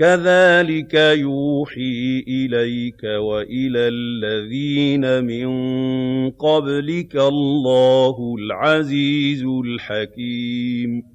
كَذَٰلِكَ يُوحِي إِلَيْكَ وَإِلَى الَّذِينَ مِن قَبْلِكَ اللَّهُ الْعَزِيزُ الْحَكِيمُ.